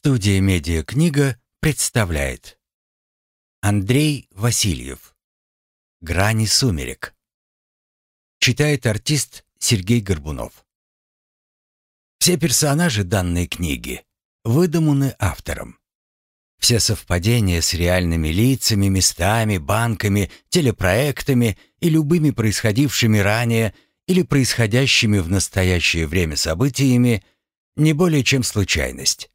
Студия «Медиакнига» представляет Андрей Васильев «Грани сумерек» Читает артист Сергей Горбунов Все персонажи данной книги выдуманы автором. Все совпадения с реальными лицами, местами, банками, телепроектами и любыми происходившими ранее или происходящими в настоящее время событиями не более чем случайность.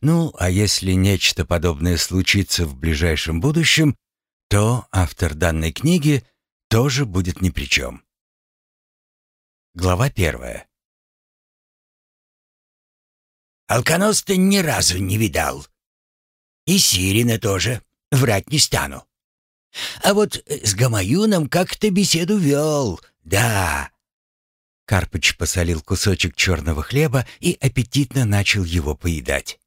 Ну, а если нечто подобное случится в ближайшем будущем, то автор данной книги тоже будет ни при чем. Глава первая. Алканос ты ни разу не видал. И Сирина тоже, врать не стану. А вот с Гамаюном как-то беседу вел, да. Карпыч посолил кусочек черного хлеба и аппетитно начал его поедать.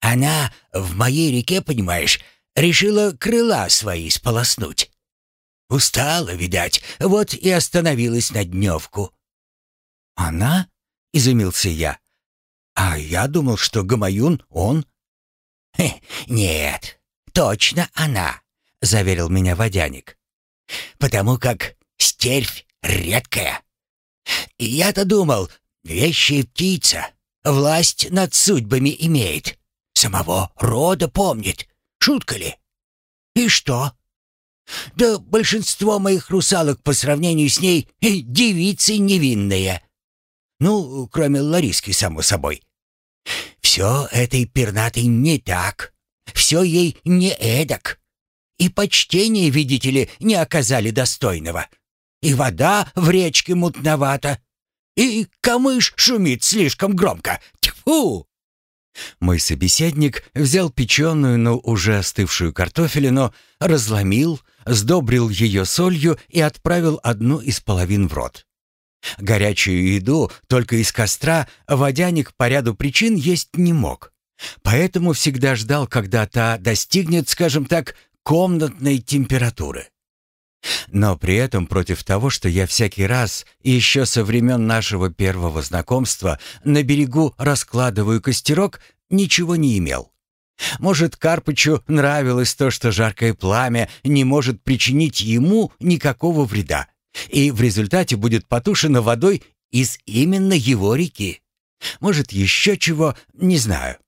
Она в моей реке, понимаешь, решила крыла свои сполоснуть. Устала, видать, вот и остановилась на дневку. «Она?» — изумился я. «А я думал, что Гамаюн он». Хе, «Нет, точно она», — заверил меня водяник. «Потому как стервь редкая. Я-то думал, вещая птица, власть над судьбами имеет. Самого рода помнит. Шутка ли? И что? Да большинство моих русалок по сравнению с ней девицы невинные. Ну, кроме Лариски, само собой. Все этой пернатой не так. Все ей не эдак. И почтение, видите ли, не оказали достойного. И вода в речке мутновата. И камыш шумит слишком громко. Тьфу! Мой собеседник взял печеную, но уже остывшую картофелину, разломил, сдобрил ее солью и отправил одну из половин в рот. Горячую еду только из костра водяник по ряду причин есть не мог. Поэтому всегда ждал, когда та достигнет, скажем так, комнатной температуры. Но при этом против того, что я всякий раз, еще со времен нашего первого знакомства, на берегу раскладываю костерок, ничего не имел. Может, Карпычу нравилось то, что жаркое пламя не может причинить ему никакого вреда, и в результате будет потушено водой из именно его реки. Может, еще чего, не знаю.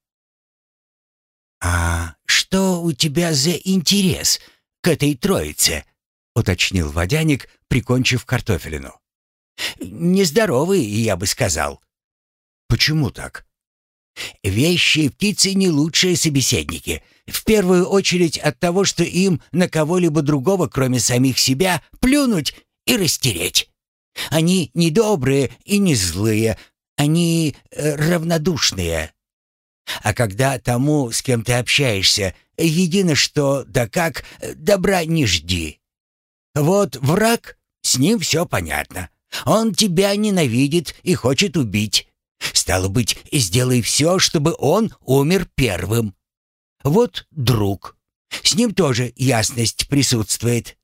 «А что у тебя за интерес к этой троице?» Уточнил водяник, прикончив картофелину. «Нездоровый, я бы сказал». «Почему так?» «Вещи и птицы не лучшие собеседники. В первую очередь от того, что им на кого-либо другого, кроме самих себя, плюнуть и растереть. Они не добрые и не злые, они э, равнодушные. А когда тому, с кем ты общаешься, едино что, да как, добра не жди. Вот враг, с ним все понятно. Он тебя ненавидит и хочет убить. Стало быть, сделай все, чтобы он умер первым. Вот друг. С ним тоже ясность присутствует.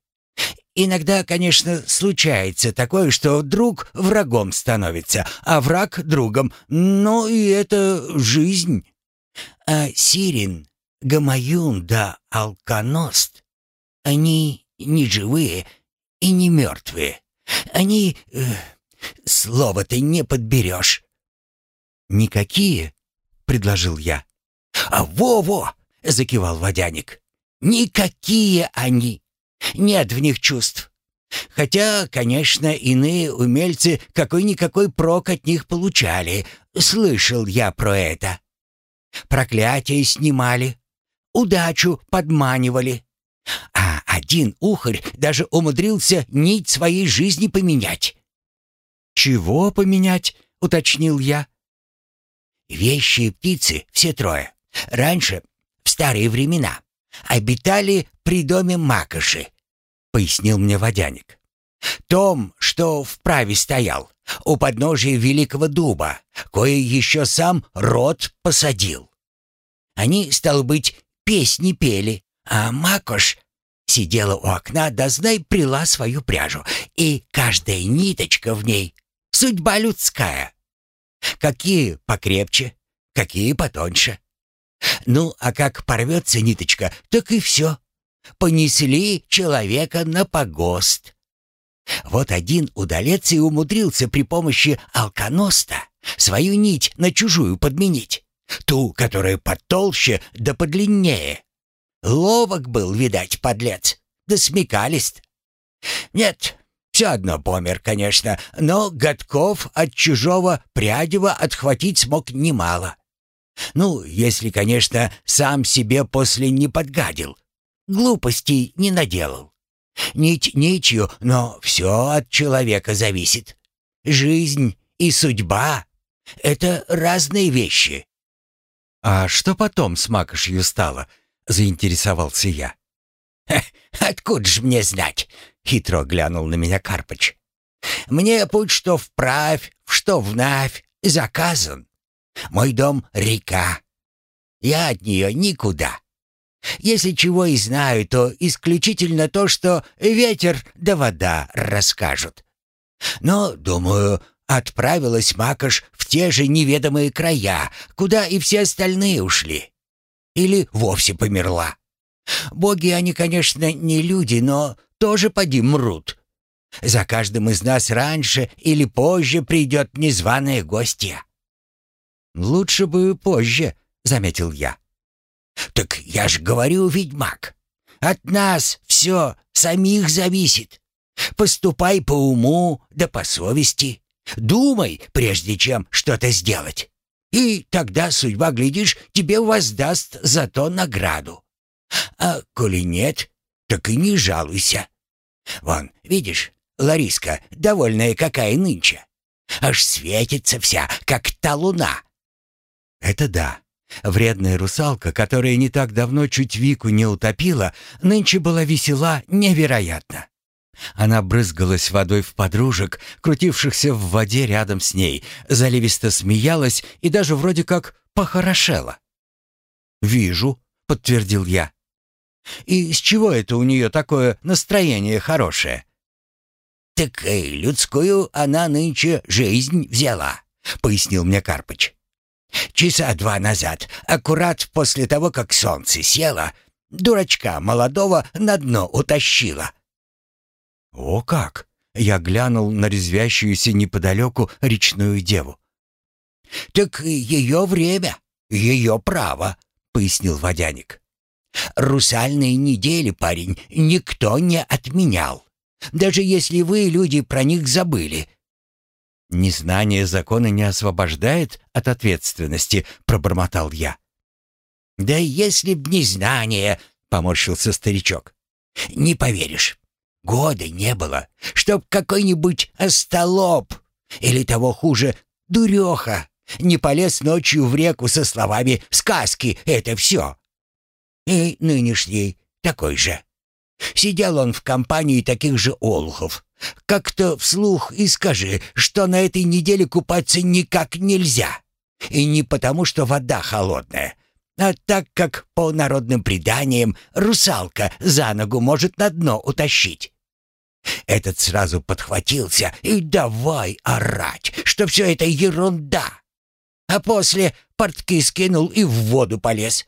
Иногда, конечно, случается такое, что друг врагом становится, а враг другом. Но и это жизнь. А Сирин, Гамаюн да Алканост, они не живые и не мертвые. Они... Э, Слово-то не подберешь». «Никакие?» — предложил я. «А во-во!» — закивал водяник. «Никакие они! Нет в них чувств. Хотя, конечно, иные умельцы какой-никакой прок от них получали. Слышал я про это. Проклятие снимали, удачу подманивали. А один ухарь даже умудрился нить своей жизни поменять. «Чего поменять?» — уточнил я. «Вещи и птицы, все трое, раньше, в старые времена, обитали при доме Макоши», — пояснил мне водяник. «Том, что вправе стоял, у подножия великого дуба, кое еще сам род посадил. Они, стало быть, песни пели, а Макош сидела у окна, да знай, прила свою пряжу, и каждая ниточка в ней — судьба людская. Какие покрепче, какие потоньше. Ну, а как порвется ниточка, так и все. Понесли человека на погост. Вот один удалец и умудрился при помощи алконоста свою нить на чужую подменить. Ту, которая потолще да подлиннее. Ловок был, видать, подлец, да смекалист. Нет, все одно помер, конечно, но годков от чужого прядева отхватить смог немало. Ну, если, конечно, сам себе после не подгадил. Глупостей не наделал. Нить ничью, но все от человека зависит. Жизнь и судьба — это разные вещи. «А что потом с Макошью стало?» — заинтересовался я. «Откуда ж мне знать?» — хитро глянул на меня Карпыч. «Мне путь что вправь, что внавь заказан. Мой дом — река. Я от нее никуда. Если чего и знаю, то исключительно то, что ветер да вода расскажут. Но, думаю, отправилась Макаш в те же неведомые края, куда и все остальные ушли. Или вовсе померла. Боги они, конечно, не люди, но тоже поди мрут. За каждым из нас раньше или позже придет незваные гостья. «Лучше бы позже», — заметил я. «Так я ж говорю, ведьмак, от нас все самих зависит. Поступай по уму да по совести. Думай, прежде чем что-то сделать. И тогда судьба, глядишь, тебе воздаст за то награду. А коли нет, так и не жалуйся. Вон, видишь, Лариска, довольная какая нынче. Аж светится вся, как та луна. Это да. Вредная русалка, которая не так давно чуть Вику не утопила, нынче была весела невероятно. Она брызгалась водой в подружек, крутившихся в воде рядом с ней, заливисто смеялась и даже вроде как похорошела. «Вижу», — подтвердил я. «И с чего это у нее такое настроение хорошее?» «Так и людскую она нынче жизнь взяла», — пояснил мне Карпыч. Часа два назад, аккурат после того, как солнце село, дурачка молодого на дно утащило. О как! Я глянул на резвящуюся неподалеку речную деву. «Так ее время, ее право», — пояснил водяник. «Русальные недели, парень, никто не отменял. Даже если вы, люди, про них забыли. «Незнание закона не освобождает от ответственности», — пробормотал я. «Да если б незнание», — поморщился старичок. «Не поверишь, года не было, чтоб какой-нибудь остолоп, или того хуже, дуреха, не полез ночью в реку со словами «сказки — это все». И нынешний такой же. Сидел он в компании таких же олухов, как-то вслух и скажи, что на этой неделе купаться никак нельзя. И не потому, что вода холодная, а так как, по народным преданиям, русалка за ногу может на дно утащить. Этот сразу подхватился и давай орать, что все это ерунда. А после портки скинул и в воду полез.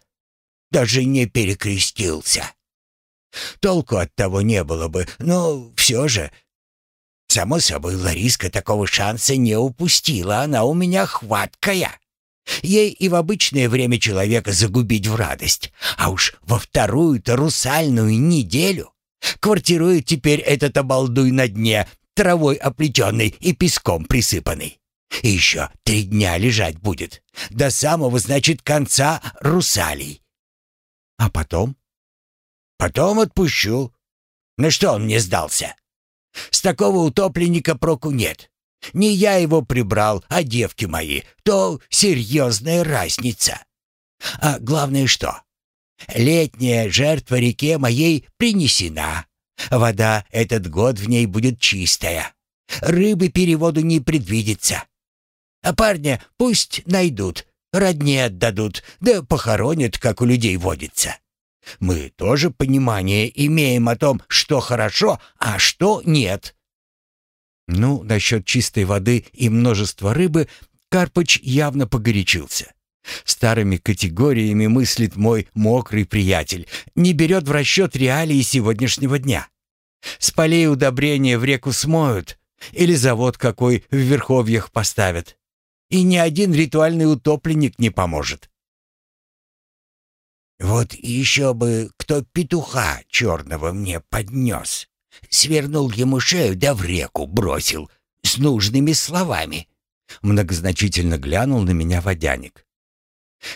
Даже не перекрестился. Толку от того не было бы, но все же Само собой, Лариска такого шанса не упустила, она у меня хваткая. Ей и в обычное время человека загубить в радость, а уж во вторую-то русальную неделю. Квартирует теперь этот обалдуй на дне, травой оплетенный и песком присыпанный. И еще три дня лежать будет, до самого, значит, конца русалей. А потом? Потом отпущу. На что он мне сдался? С такого утопленника проку нет. Не я его прибрал, а девки мои. То серьезная разница. А главное что? Летняя жертва реке моей принесена. Вода этот год в ней будет чистая. Рыбы переводу не предвидится. А парня пусть найдут, родне отдадут, да похоронят, как у людей водится. Мы тоже понимание имеем о том, что хорошо, а что нет. Ну, насчет чистой воды и множества рыбы Карпыч явно погорячился. Старыми категориями мыслит мой мокрый приятель, не берет в расчет реалии сегодняшнего дня. С полей удобрения в реку смоют, или завод какой в верховьях поставят. И ни один ритуальный утопленник не поможет. «Вот еще бы кто петуха черного мне поднес. Свернул ему шею да в реку бросил с нужными словами». Многозначительно глянул на меня водяник.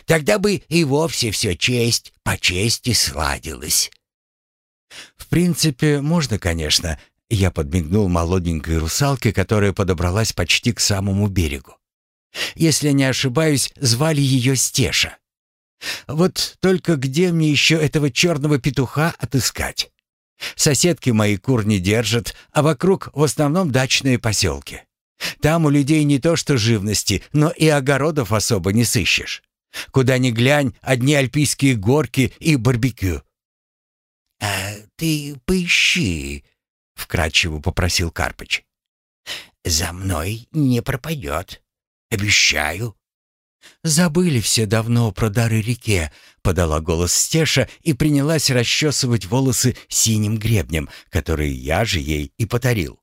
Тогда бы и вовсе все честь по чести сладилось. В принципе, можно, конечно. Я подмигнул молоденькой русалке, которая подобралась почти к самому берегу. Если не ошибаюсь, звали ее Стеша. Вот только где мне еще этого черного петуха отыскать? Соседки мои кур не держат, а вокруг в основном дачные поселки. Там у людей не то что живности, но и огородов особо не сыщешь. Куда ни глянь, одни альпийские горки и барбекю. «А ты поищи», — вкратчиво попросил Карпыч. «За мной не пропадет. Обещаю». «Забыли все давно про дары реке», — подала голос Стеша и принялась расчесывать волосы синим гребнем, который я же ей и подарил.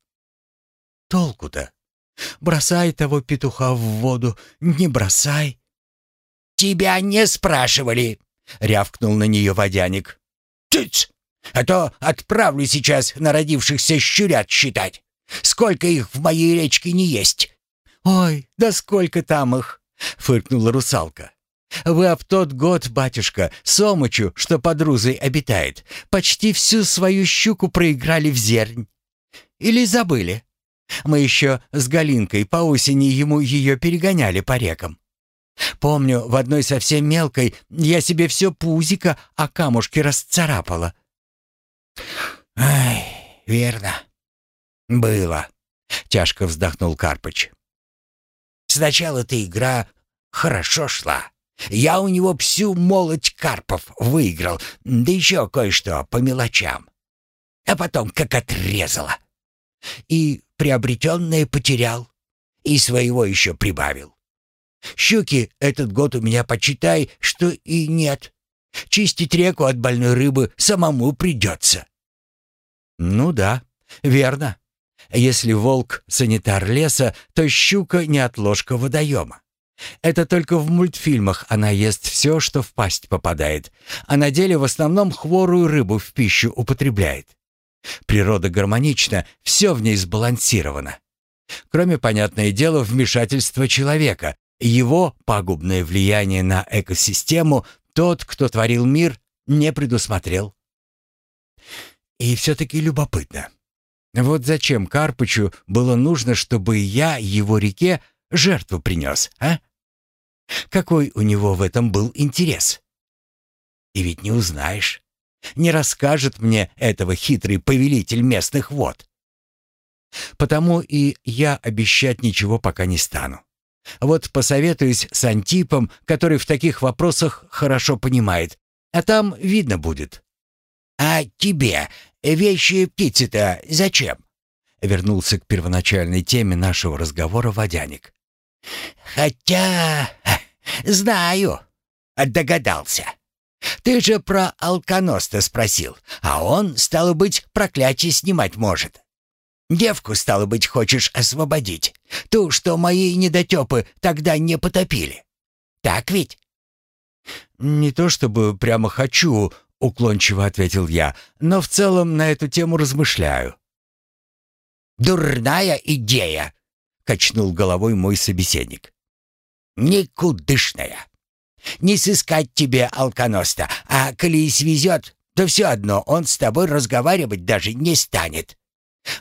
«Толку-то? Бросай того петуха в воду, не бросай. «Тебя не спрашивали!» — рявкнул на нее водяник. «Тыц! А то отправлю сейчас народившихся щурят считать. Сколько их в моей речке не есть!» «Ой, да сколько там их!» — фыркнула русалка. «Вы об тот год, батюшка, Сомычу, что под Рузой обитает, почти всю свою щуку проиграли в зернь. Или забыли? Мы еще с Галинкой по осени ему ее перегоняли по рекам. Помню, в одной совсем мелкой я себе все пузико о камушки расцарапала. «Ай, верно. Было», — тяжко вздохнул Карпыч. «Сначала-то игра хорошо шла. Я у него всю молоть карпов выиграл, да еще кое-что по мелочам. А потом как отрезало. И приобретенное потерял, и своего еще прибавил. Щуки этот год у меня, почитай, что и нет. Чистить реку от больной рыбы самому придется». «Ну да, верно. Если волк — санитар леса, то щука — не отложка водоема. Это только в мультфильмах она ест все, что в пасть попадает, а на деле в основном хворую рыбу в пищу употребляет. Природа гармонична, все в ней сбалансировано. Кроме, понятное дело, вмешательства человека, его пагубное влияние на экосистему тот, кто творил мир, не предусмотрел. И все-таки любопытно. Вот зачем Карпычу было нужно, чтобы я его реке жертву принес, а? Какой у него в этом был интерес? И ведь не узнаешь. Не расскажет мне этого хитрый повелитель местных вод. Потому и я обещать ничего пока не стану. Вот посоветуюсь с Антипом, который в таких вопросах хорошо понимает, а там видно будет». «А тебе вещи птицы-то зачем?» Вернулся к первоначальной теме нашего разговора водяник. «Хотя... знаю. Догадался. Ты же про алконоста спросил, а он, стало быть, проклятие снимать может. Девку, стало быть, хочешь освободить. Ту, что мои недотепы тогда не потопили. Так ведь?» «Не то чтобы прямо хочу», — уклончиво ответил я, «но в целом на эту тему размышляю». «Дурная идея», — качнул головой мой собеседник. «Никудышная. Не сыскать тебе алконоста, а коли и свезет, то все одно он с тобой разговаривать даже не станет.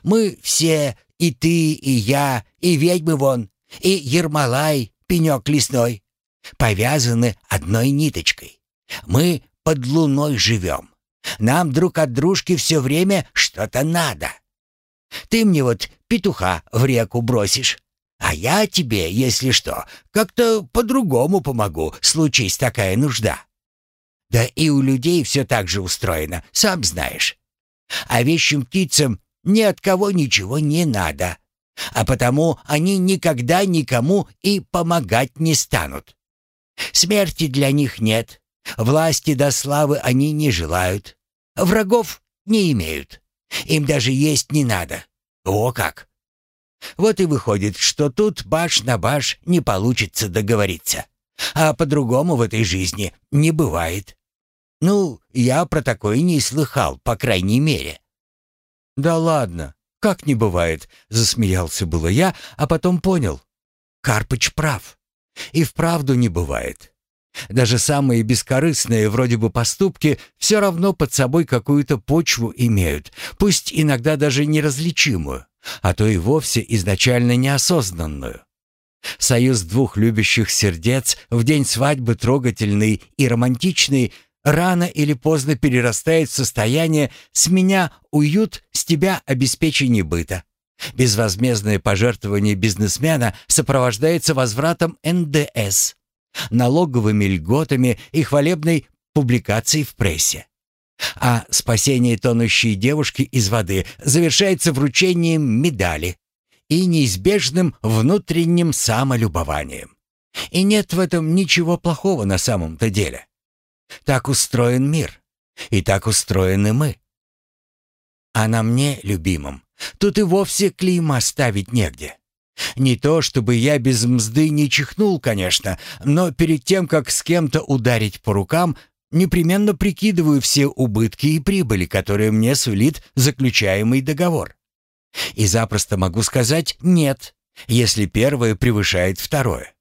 Мы все, и ты, и я, и ведьмы вон, и Ермолай, пенек лесной, повязаны одной ниточкой. Мы под луной живем. Нам друг от дружки все время что-то надо. Ты мне вот петуха в реку бросишь, а я тебе, если что, как-то по-другому помогу, случись такая нужда. Да и у людей все так же устроено, сам знаешь. А вещим птицам ни от кого ничего не надо, а потому они никогда никому и помогать не станут. Смерти для них нет. Власти до славы они не желают. Врагов не имеют. Им даже есть не надо. О как! Вот и выходит, что тут баш на баш не получится договориться. А по-другому в этой жизни не бывает. Ну, я про такое не слыхал, по крайней мере. «Да ладно, как не бывает?» — засмеялся было я, а потом понял. Карпыч прав. И вправду не бывает. Даже самые бескорыстные вроде бы поступки все равно под собой какую-то почву имеют, пусть иногда даже неразличимую, а то и вовсе изначально неосознанную. Союз двух любящих сердец в день свадьбы трогательный и романтичный рано или поздно перерастает в состояние «с меня уют, с тебя обеспечение быта». Безвозмездное пожертвование бизнесмена сопровождается возвратом НДС, налоговыми льготами и хвалебной публикацией в прессе. А спасение тонущей девушки из воды завершается вручением медали и неизбежным внутренним самолюбованием. И нет в этом ничего плохого на самом-то деле. Так устроен мир. И так устроены мы. А на мне, любимом, тут и вовсе клейма ставить негде. Не то, чтобы я без мзды не чихнул, конечно, но перед тем, как с кем-то ударить по рукам, непременно прикидываю все убытки и прибыли, которые мне сулит заключаемый договор. И запросто могу сказать «нет», если первое превышает второе.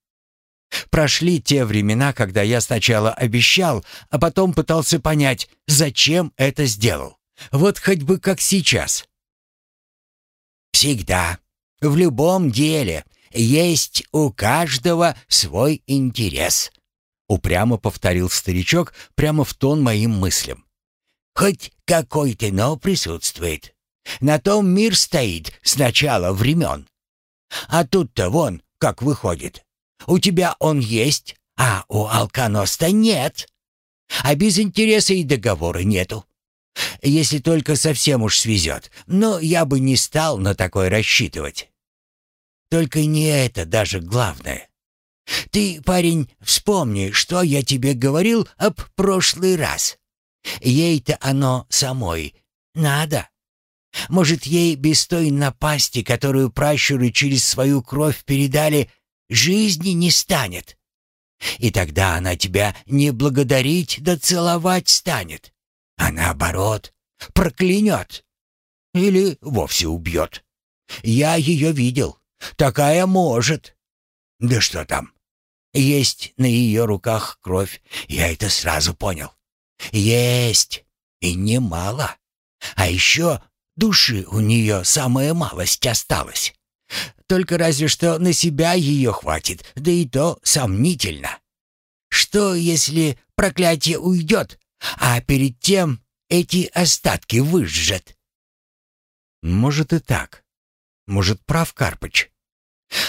Прошли те времена, когда я сначала обещал, а потом пытался понять, зачем это сделал. Вот хоть бы как сейчас. Всегда, в любом деле, есть у каждого свой интерес. Упрямо повторил старичок прямо в тон моим мыслям. Хоть какой-то, но присутствует. На том мир стоит с начала времен. А тут-то вон, как выходит. У тебя он есть, а у Алканоста нет. А без интереса и договора нету. Если только совсем уж свезет, но я бы не стал на такое рассчитывать. Только не это даже главное. Ты, парень, вспомни, что я тебе говорил об прошлый раз. Ей-то оно самой надо. Может, ей без той напасти, которую пращуры через свою кровь передали, жизни не станет. И тогда она тебя не благодарить да целовать станет, а наоборот, проклянет или вовсе убьет. Я ее видел, такая может. Да что там, есть на ее руках кровь, я это сразу понял. Есть, и немало. А еще души у нее самая малость осталась. Только разве что на себя ее хватит, да и то сомнительно. Что, если проклятие уйдет, а перед тем эти остатки выжжет? Может и так. Может, прав Карпыч.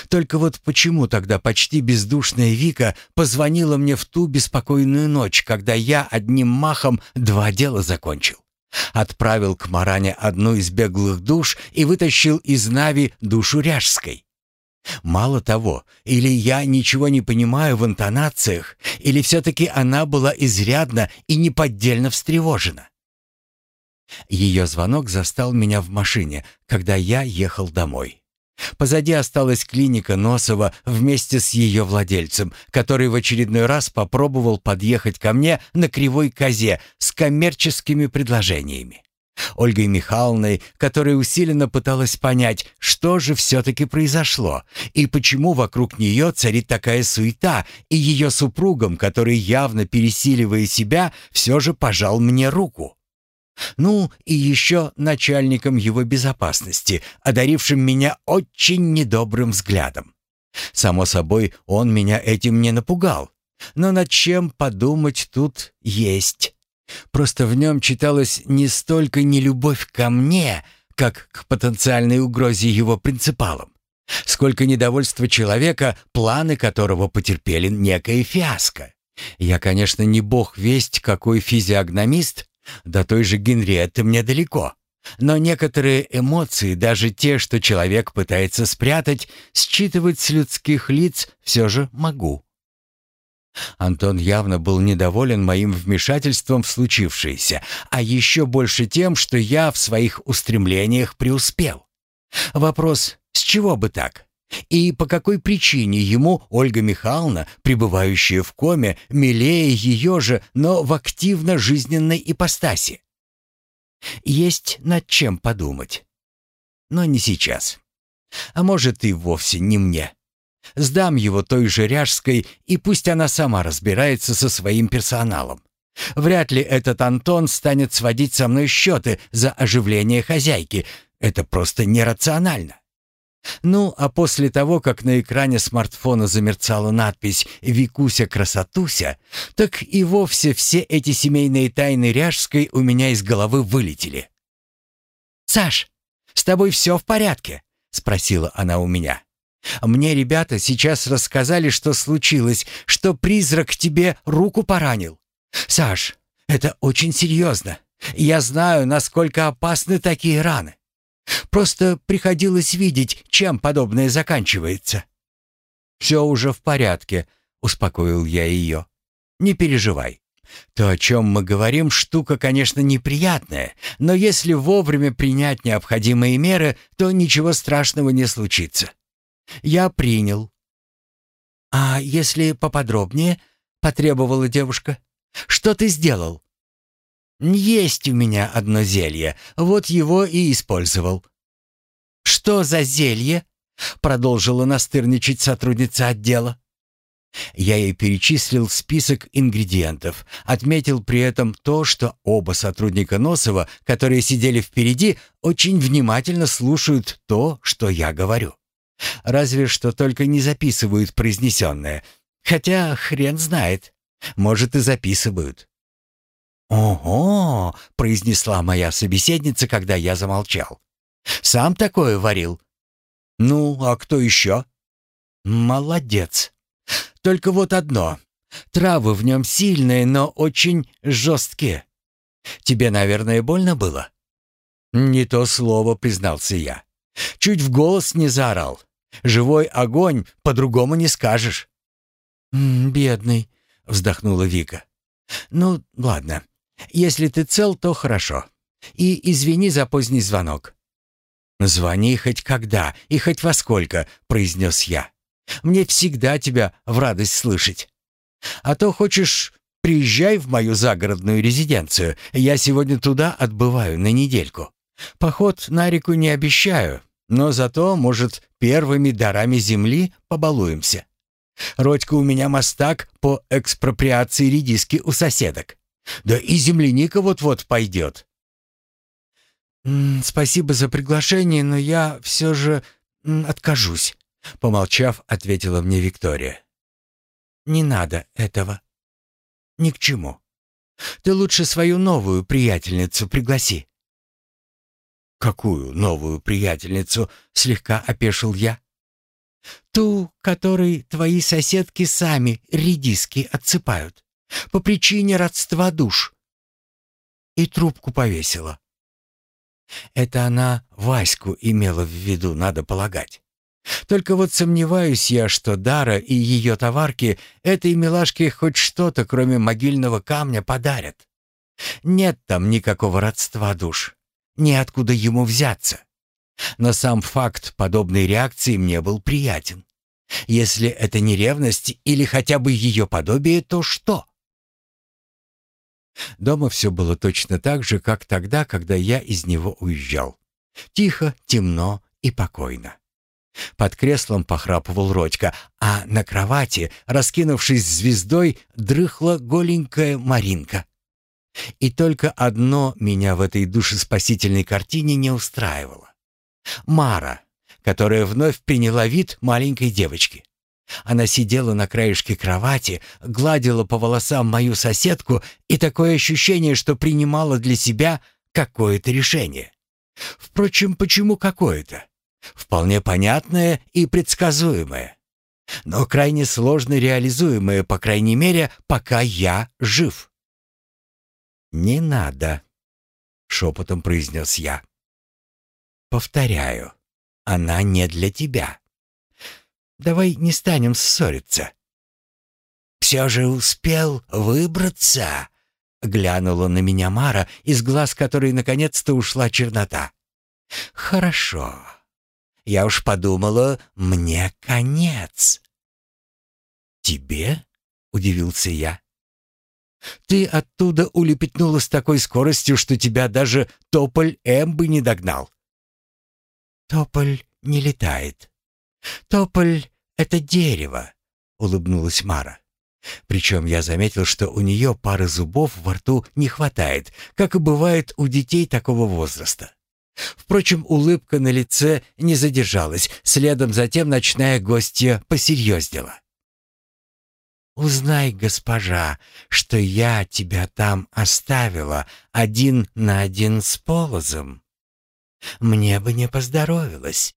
Только вот почему тогда почти бездушная Вика позвонила мне в ту беспокойную ночь, когда я одним махом два дела закончил? Отправил к Маране одну из беглых душ и вытащил из Нави душу Ряжской. Мало того, или я ничего не понимаю в интонациях, или все-таки она была изрядно и неподдельно встревожена. Ее звонок застал меня в машине, когда я ехал домой. Позади осталась клиника Носова вместе с ее владельцем, который в очередной раз попробовал подъехать ко мне на кривой козе с коммерческими предложениями. Ольгой Михайловной, которая усиленно пыталась понять, что же все-таки произошло и почему вокруг нее царит такая суета, и ее супругом, который, явно пересиливая себя, все же пожал мне руку. Ну, и еще начальником его безопасности, одарившим меня очень недобрым взглядом. Само собой, он меня этим не напугал. Но над чем подумать тут есть. Просто в нем читалась не столько нелюбовь ко мне, как к потенциальной угрозе его принципалам, сколько недовольство человека, планы которого потерпели некое фиаско. Я, конечно, не бог весть, какой физиогномист, до той же Генриетты мне далеко. Но некоторые эмоции, даже те, что человек пытается спрятать, считывать с людских лиц все же могу. Антон явно был недоволен моим вмешательством в случившееся, а еще больше тем, что я в своих устремлениях преуспел. Вопрос, с чего бы так? И по какой причине ему Ольга Михайловна, пребывающая в коме, милее ее же, но в активно жизненной ипостаси? Есть над чем подумать. Но не сейчас. А может и вовсе не мне. Сдам его той же Ряжской, и пусть она сама разбирается со своим персоналом. Вряд ли этот Антон станет сводить со мной счеты за оживление хозяйки. Это просто нерационально. Ну, а после того, как на экране смартфона замерцала надпись «Викуся-красотуся», так и вовсе все эти семейные тайны Ряжской у меня из головы вылетели. «Саш, с тобой все в порядке?» — спросила она у меня. Мне ребята сейчас рассказали, что случилось, что призрак тебе руку поранил. Саш, это очень серьезно. Я знаю, насколько опасны такие раны. Просто приходилось видеть, чем подобное заканчивается. «Все уже в порядке», — успокоил я ее. «Не переживай. То, о чем мы говорим, штука, конечно, неприятная, но если вовремя принять необходимые меры, то ничего страшного не случится. Я принял. А если поподробнее, потребовала девушка. Что ты сделал? Есть у меня одно зелье, вот его и использовал. Что за зелье? продолжила настырничать сотрудница отдела. Я ей перечислил список ингредиентов, отметил при этом то, что оба сотрудника Носова, которые сидели впереди, очень внимательно слушают то, что я говорю. Разве что только не записывают произнесенное. Хотя хрен знает. Может, и записывают. «Ого!» — произнесла моя собеседница, когда я замолчал. «Сам такое варил?» «Ну, а кто еще?» «Молодец. Только вот одно. Травы в нем сильные, но очень жесткие. Тебе, наверное, больно было?» «Не то слово», — признался я. Чуть в голос не заорал. Живой огонь, по-другому не скажешь». «Бедный», — вздохнула Вика. «Ну, ладно. Если ты цел, то хорошо. И извини за поздний звонок». «Звони хоть когда и хоть во сколько», — произнес я. «Мне всегда тебя в радость слышать. А то хочешь, приезжай в мою загородную резиденцию. Я сегодня туда отбываю на недельку. Поход на реку не обещаю, но зато, может, первыми дарами земли побалуемся. Родька у меня мастак по экспроприации редиски у соседок. Да и земляника вот-вот пойдет. «Спасибо за приглашение, но я все же откажусь», — помолчав, ответила мне Виктория. «Не надо этого. Ни к чему. Ты лучше свою новую приятельницу пригласи. «Какую новую приятельницу?» — слегка опешил я. «Ту, которой твои соседки сами редиски отсыпают. По причине родства душ». И трубку повесила. Это она Ваську имела в виду, надо полагать. Только вот сомневаюсь я, что Дара и ее товарки этой милашке хоть что-то, кроме могильного камня, подарят. Нет там никакого родства душ неоткуда ему взяться. Но сам факт подобной реакции мне был приятен. Если это не ревность или хотя бы ее подобие, то что? Дома все было точно так же, как тогда, когда я из него уезжал. Тихо, темно и покойно. Под креслом похрапывал Родька, а на кровати, раскинувшись звездой, дрыхла голенькая Маринка. И только одно меня в этой душеспасительной картине не устраивало. Мара, которая вновь приняла вид маленькой девочки. Она сидела на краешке кровати, гладила по волосам мою соседку и такое ощущение, что принимала для себя какое-то решение. Впрочем, почему какое-то? Вполне понятное и предсказуемое. Но крайне сложно реализуемое, по крайней мере, пока я жив. «Не надо», — шепотом произнес я. «Повторяю, она не для тебя. Давай не станем ссориться». все же успел выбраться?» Глянула на меня Мара, из глаз которой наконец-то ушла чернота. «Хорошо. Я уж подумала, мне конец». «Тебе?» — удивился я. «Ты оттуда улепетнула с такой скоростью, что тебя даже тополь Эмбы не догнал». «Тополь не летает. Тополь — это дерево», — улыбнулась Мара. Причем я заметил, что у нее пары зубов во рту не хватает, как и бывает у детей такого возраста. Впрочем, улыбка на лице не задержалась, следом затем ночная гостья посерьезнела. «Узнай, госпожа, что я тебя там оставила один на один с полозом. Мне бы не поздоровилось.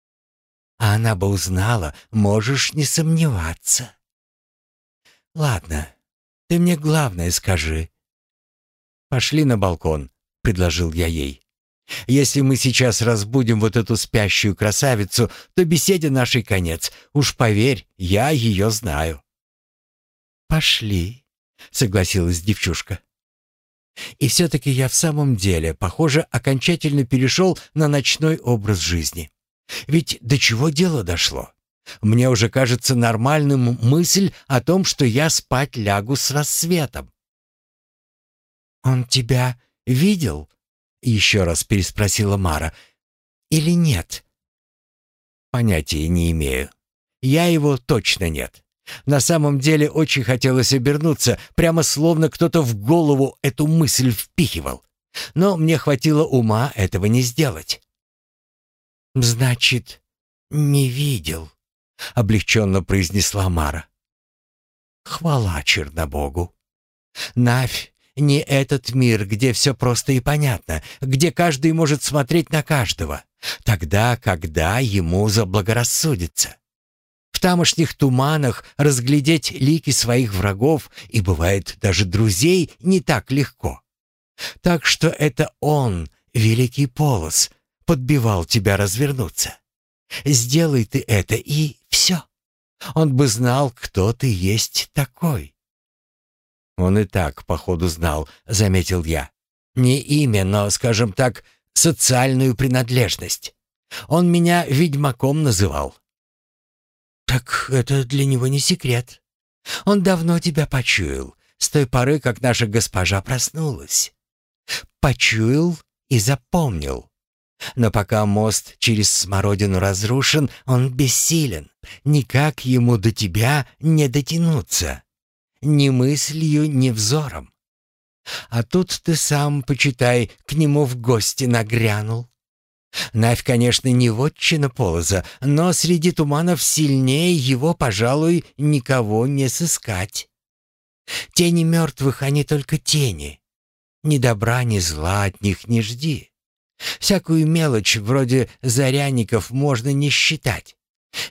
А она бы узнала, можешь не сомневаться». «Ладно, ты мне главное скажи». «Пошли на балкон», — предложил я ей. «Если мы сейчас разбудим вот эту спящую красавицу, то беседе нашей конец. Уж поверь, я ее знаю». «Пошли», — согласилась девчушка. И все-таки я в самом деле, похоже, окончательно перешел на ночной образ жизни. Ведь до чего дело дошло? Мне уже кажется нормальным мысль о том, что я спать лягу с рассветом. «Он тебя видел?» — еще раз переспросила Мара. «Или нет?» «Понятия не имею. Я его точно нет. На самом деле очень хотелось обернуться, прямо словно кто-то в голову эту мысль впихивал. Но мне хватило ума этого не сделать». «Значит, не видел», — облегченно произнесла Мара. «Хвала Чернобогу! Навь — не этот мир, где все просто и понятно, где каждый может смотреть на каждого, тогда, когда ему заблагорассудится. В тамошних туманах разглядеть лики своих врагов и, бывает, даже друзей не так легко. Так что это он, великий полос, подбивал тебя развернуться. Сделай ты это, и все. Он бы знал, кто ты есть такой. Он и так, походу, знал, заметил я. Не имя, но, скажем так, социальную принадлежность. Он меня ведьмаком называл. Так это для него не секрет. Он давно тебя почуял, с той поры, как наша госпожа проснулась. Почуял и запомнил. Но пока мост через смородину разрушен, он бессилен. Никак ему до тебя не дотянуться. Ни мыслью, ни взором. А тут ты сам, почитай, к нему в гости нагрянул. Навь, конечно, не вотчина полоза, но среди туманов сильнее его, пожалуй, никого не сыскать. Тени мертвых, они только тени. Ни добра, ни зла от них не жди. Всякую мелочь вроде заряников можно не считать.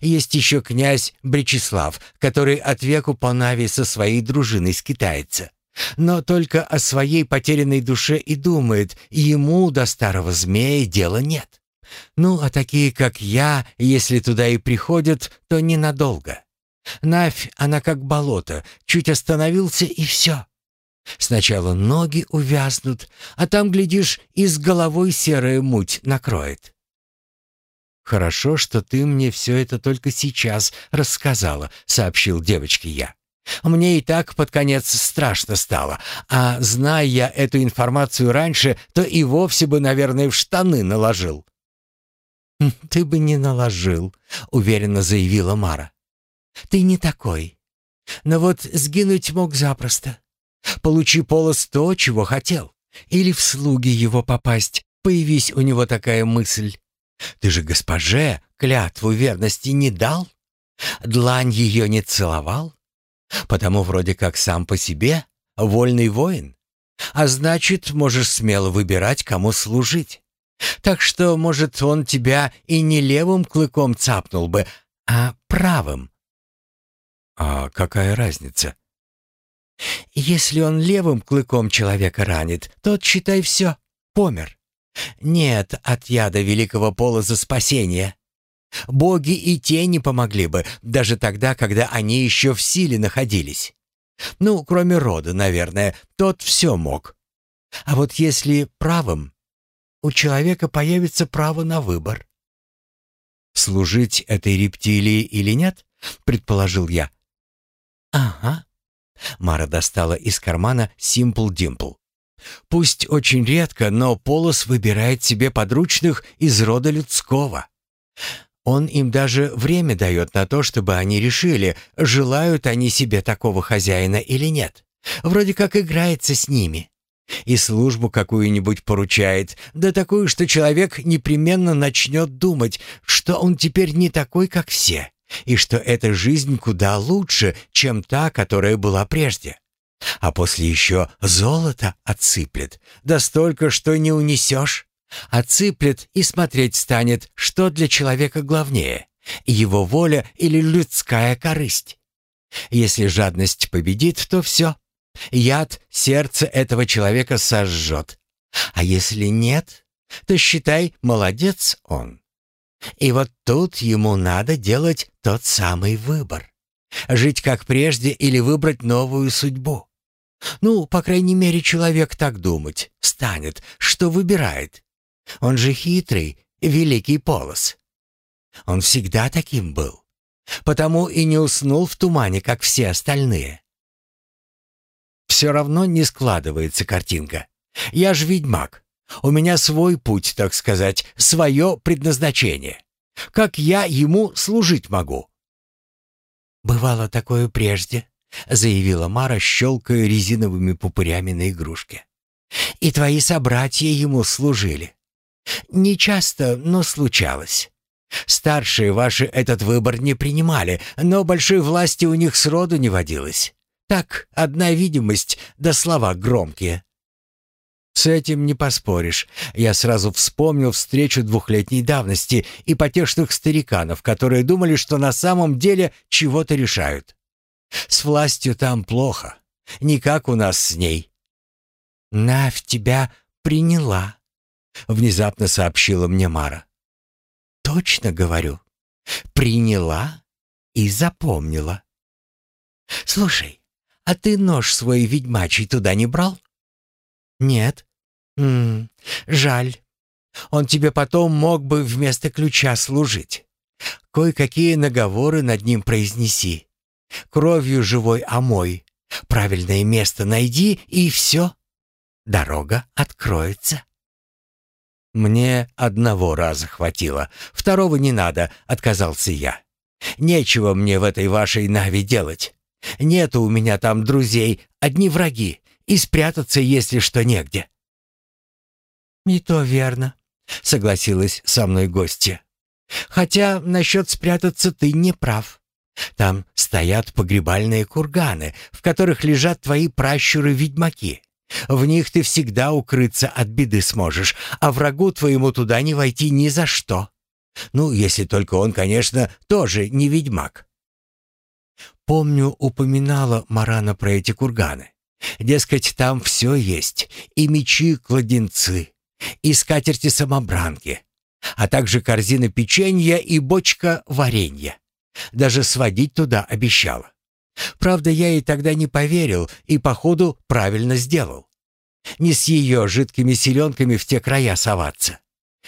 Есть еще князь Бречеслав, который от веку по Нави со своей дружиной скитается. Но только о своей потерянной душе и думает, и ему до старого змея дела нет. Ну, а такие, как я, если туда и приходят, то ненадолго. Навь, она как болото, чуть остановился и все. Сначала ноги увязнут, а там, глядишь, и с головой серая муть накроет. «Хорошо, что ты мне все это только сейчас рассказала», — сообщил девочке я. «Мне и так под конец страшно стало, а зная я эту информацию раньше, то и вовсе бы, наверное, в штаны наложил». «Хм, «Ты бы не наложил», — уверенно заявила Мара. «Ты не такой. Но вот сгинуть мог запросто. Получи полос то, чего хотел. Или в слуги его попасть, появись у него такая мысль. Ты же госпоже клятву верности не дал? Длань ее не целовал? Потому вроде как сам по себе вольный воин. А значит, можешь смело выбирать, кому служить. Так что, может, он тебя и не левым клыком цапнул бы, а правым. А какая разница? Если он левым клыком человека ранит, тот, считай, все, помер. Нет от яда великого пола за спасение. Боги и те не помогли бы, даже тогда, когда они еще в силе находились. Ну, кроме рода, наверное, тот все мог. А вот если правым, у человека появится право на выбор. «Служить этой рептилии или нет?» — предположил я. «Ага». Мара достала из кармана Simple Dimple. «Пусть очень редко, но Полос выбирает себе подручных из рода людского. Он им даже время дает на то, чтобы они решили, желают они себе такого хозяина или нет. Вроде как играется с ними. И службу какую-нибудь поручает, да такую, что человек непременно начнет думать, что он теперь не такой, как все, и что эта жизнь куда лучше, чем та, которая была прежде. А после еще золото отсыплет, да столько, что не унесешь. Отсыплет и смотреть станет, что для человека главнее, его воля или людская корысть. Если жадность победит, то все — Яд сердце этого человека сожжет. А если нет, то считай, молодец он. И вот тут ему надо делать тот самый выбор. Жить как прежде или выбрать новую судьбу. Ну, по крайней мере, человек так думать станет, что выбирает. Он же хитрый, великий полос. Он всегда таким был. Потому и не уснул в тумане, как все остальные все равно не складывается картинка. Я же ведьмак. У меня свой путь, так сказать, свое предназначение. Как я ему служить могу?» «Бывало такое прежде», — заявила Мара, щелкая резиновыми пупырями на игрушке. «И твои собратья ему служили. Не часто, но случалось. Старшие ваши этот выбор не принимали, но большой власти у них сроду не водилось. Так, одна видимость, да слова громкие. С этим не поспоришь. Я сразу вспомнил встречу двухлетней давности и потешных стариканов, которые думали, что на самом деле чего-то решают. С властью там плохо. Не как у нас с ней. «Навь тебя приняла», — внезапно сообщила мне Мара. «Точно говорю. Приняла и запомнила. Слушай, а ты нож свой ведьмачий туда не брал? Нет. М -м, жаль. Он тебе потом мог бы вместо ключа служить. Кое-какие наговоры над ним произнеси. Кровью живой омой. Правильное место найди, и все. Дорога откроется. «Мне одного раза хватило, второго не надо», — отказался я. «Нечего мне в этой вашей Нави делать. Нету у меня там друзей, одни враги, и спрятаться, если что, негде». «И то верно», — согласилась со мной гостья. «Хотя насчет спрятаться ты не прав. Там стоят погребальные курганы, в которых лежат твои пращуры-ведьмаки. В них ты всегда укрыться от беды сможешь, а врагу твоему туда не войти ни за что. Ну, если только он, конечно, тоже не ведьмак. Помню, упоминала Марана про эти курганы. Дескать, там все есть. И мечи-кладенцы, и скатерти-самобранки, а также корзина печенья и бочка варенья. Даже сводить туда обещала. Правда, я ей тогда не поверил и, походу, правильно сделал. Не с ее жидкими селенками в те края соваться.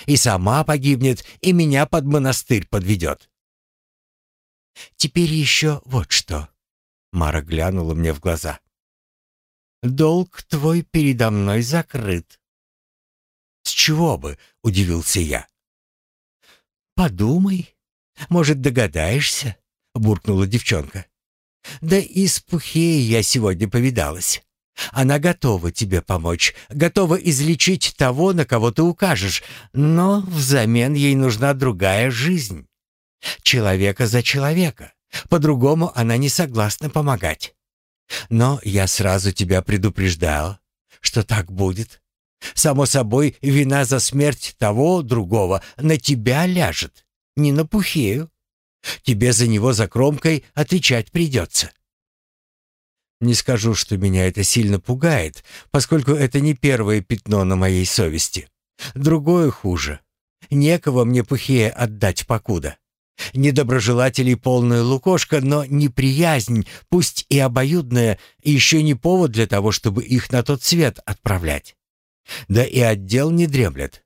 И сама погибнет, и меня под монастырь подведет. Теперь еще вот что. Мара глянула мне в глаза. Долг твой передо мной закрыт. С чего бы, удивился я. Подумай, может, догадаешься, буркнула девчонка. Да и с Пухеей я сегодня повидалась. Она готова тебе помочь, готова излечить того, на кого ты укажешь, но взамен ей нужна другая жизнь. Человека за человека. По-другому она не согласна помогать. Но я сразу тебя предупреждал, что так будет. Само собой, вина за смерть того другого на тебя ляжет, не на Пухею. Тебе за него за кромкой отвечать придется. Не скажу, что меня это сильно пугает, поскольку это не первое пятно на моей совести. Другое хуже. Некого мне Пухея отдать покуда. Недоброжелателей полная лукошка, но неприязнь, пусть и обоюдная, еще не повод для того, чтобы их на тот свет отправлять. Да и отдел не дремлет.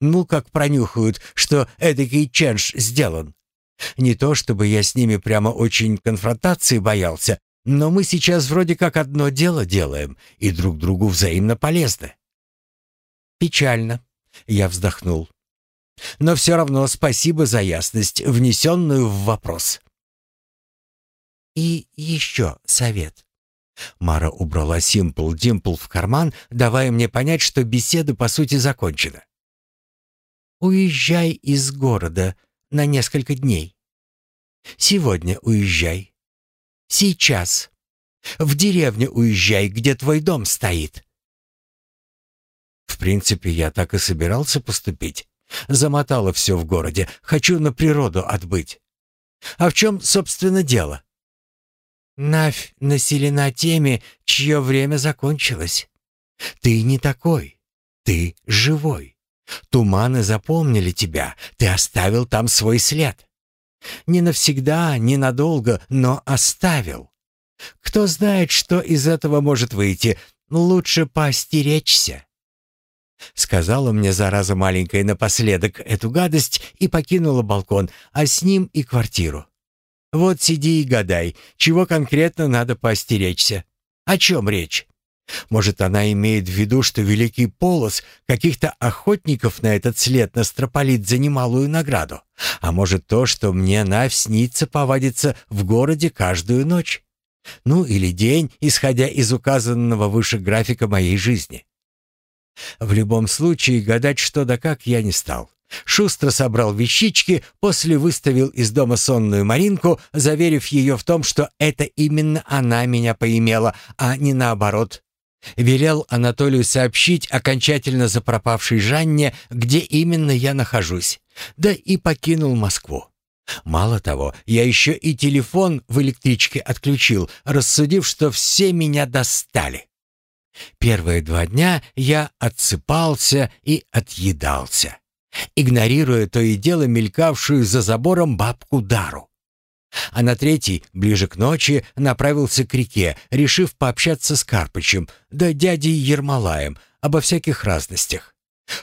Ну, как пронюхают, что эдакий ченш сделан. Не то, чтобы я с ними прямо очень конфронтации боялся, но мы сейчас вроде как одно дело делаем и друг другу взаимно полезны. Печально, я вздохнул. Но все равно спасибо за ясность, внесенную в вопрос. И еще совет. Мара убрала Симпл Димпл в карман, давая мне понять, что беседа по сути закончена. «Уезжай из города на несколько дней. Сегодня уезжай. Сейчас. В деревню уезжай, где твой дом стоит». В принципе, я так и собирался поступить. Замотало все в городе. Хочу на природу отбыть. А в чем, собственно, дело? Навь населена теми, чье время закончилось. Ты не такой. Ты живой. Туманы запомнили тебя. Ты оставил там свой след. Не навсегда, не надолго, но оставил. Кто знает, что из этого может выйти. Лучше поостеречься. Сказала мне зараза маленькая напоследок эту гадость и покинула балкон, а с ним и квартиру. Вот сиди и гадай, чего конкретно надо поостеречься. О чем речь? Может, она имеет в виду, что Великий Полос каких-то охотников на этот след настропалит за немалую награду? А может, то, что мне Навь снится повадится в городе каждую ночь? Ну, или день, исходя из указанного выше графика моей жизни. В любом случае, гадать что да как я не стал. Шустро собрал вещички, после выставил из дома сонную Маринку, заверив ее в том, что это именно она меня поимела, а не наоборот. Велел Анатолию сообщить окончательно запропавшей Жанне, где именно я нахожусь, да и покинул Москву. Мало того, я еще и телефон в электричке отключил, рассудив, что все меня достали. Первые два дня я отсыпался и отъедался, игнорируя то и дело мелькавшую за забором бабку Дару. А на третий, ближе к ночи, направился к реке, решив пообщаться с Карпычем, да дядей Ермолаем, обо всяких разностях.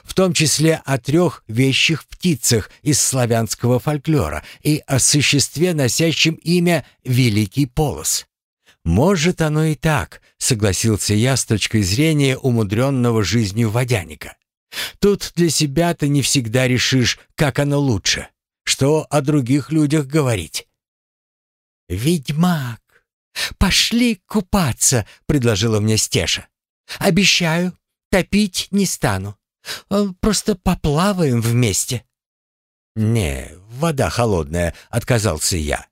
В том числе о трех вещих птицах из славянского фольклора и о существе, носящем имя Великий Полос. «Может, оно и так», — согласился я с точки зрения умудренного жизнью водяника. «Тут для себя ты не всегда решишь, как оно лучше. Что о других людях говорить?» «Ведьмак, пошли купаться», — предложила мне Стеша. «Обещаю, топить не стану. Э, просто поплаваем вместе». «Не, вода холодная», — отказался я.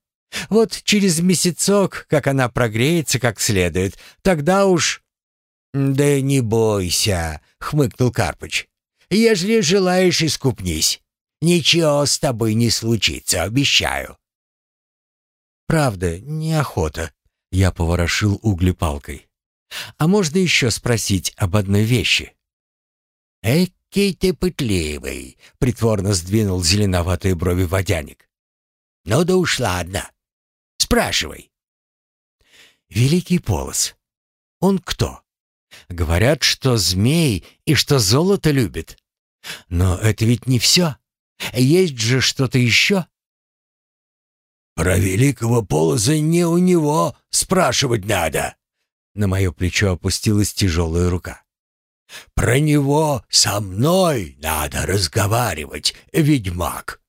Вот через месяцок, как она прогреется как следует, тогда уж...» «Да не бойся», — хмыкнул Карпыч. «Ежели желаешь, искупнись. Ничего с тобой не случится, обещаю». «Правда, неохота», — я поворошил угли палкой. «А можно еще спросить об одной вещи?» «Экий ты пытливый», — притворно сдвинул зеленоватые брови водяник. «Ну да уж ладно. Спрашивай. Великий Полос. Он кто? Говорят, что змей и что золото любит. Но это ведь не все. Есть же что-то еще. Про великого Полоза не у него спрашивать надо. На мое плечо опустилась тяжелая рука. Про него со мной надо разговаривать, ведьмак.